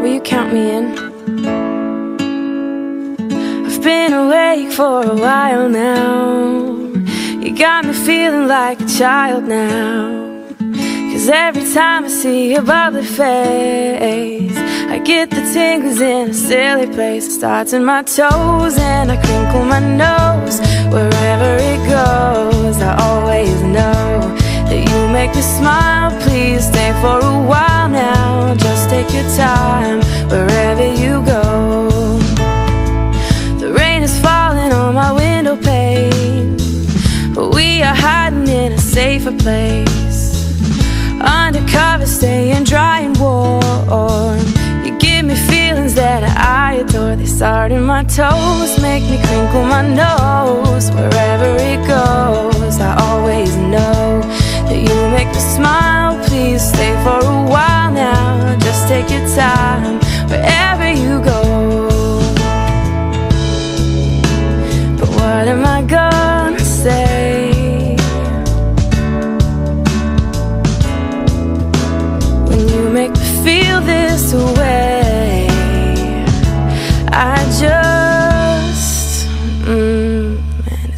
will you count me in? I've been awake for a while now. You got me feeling like a child now. Cause every time I see your bubbly face I get the tingles in a silly place. It Starts in my toes and I crinkle my nose Wherever it goes, I always time wherever you go. The rain is falling on my window pane, but we are hiding in a safer place. Undercover, staying dry and warm. You give me feelings that I adore. They start in my toes, make me crinkle my nose. Wherever it goes, I always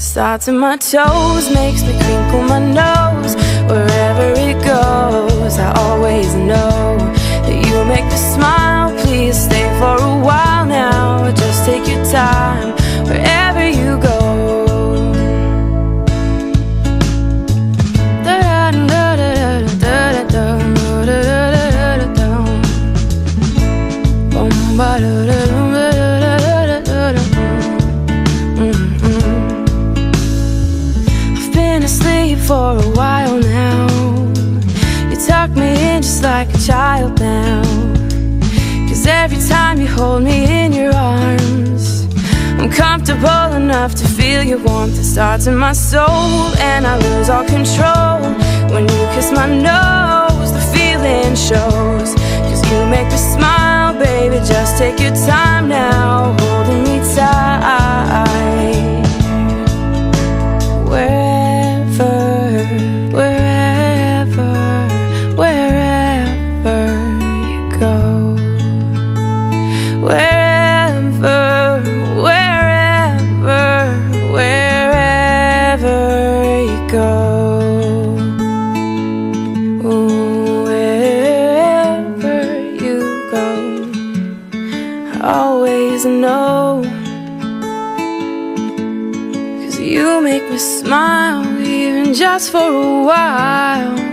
starts in my toes, makes me crinkle my nose. Wherever it goes, I always know that you make me smile. Please stay for a while now. Just take your time wherever you go. I've for a while now. You tuck me in just like a child now. Cause every time you hold me in your arms, I'm comfortable enough to feel your warmth. It starts in my soul, and I lose all control. Always. Cause you make me smile, even just for a while.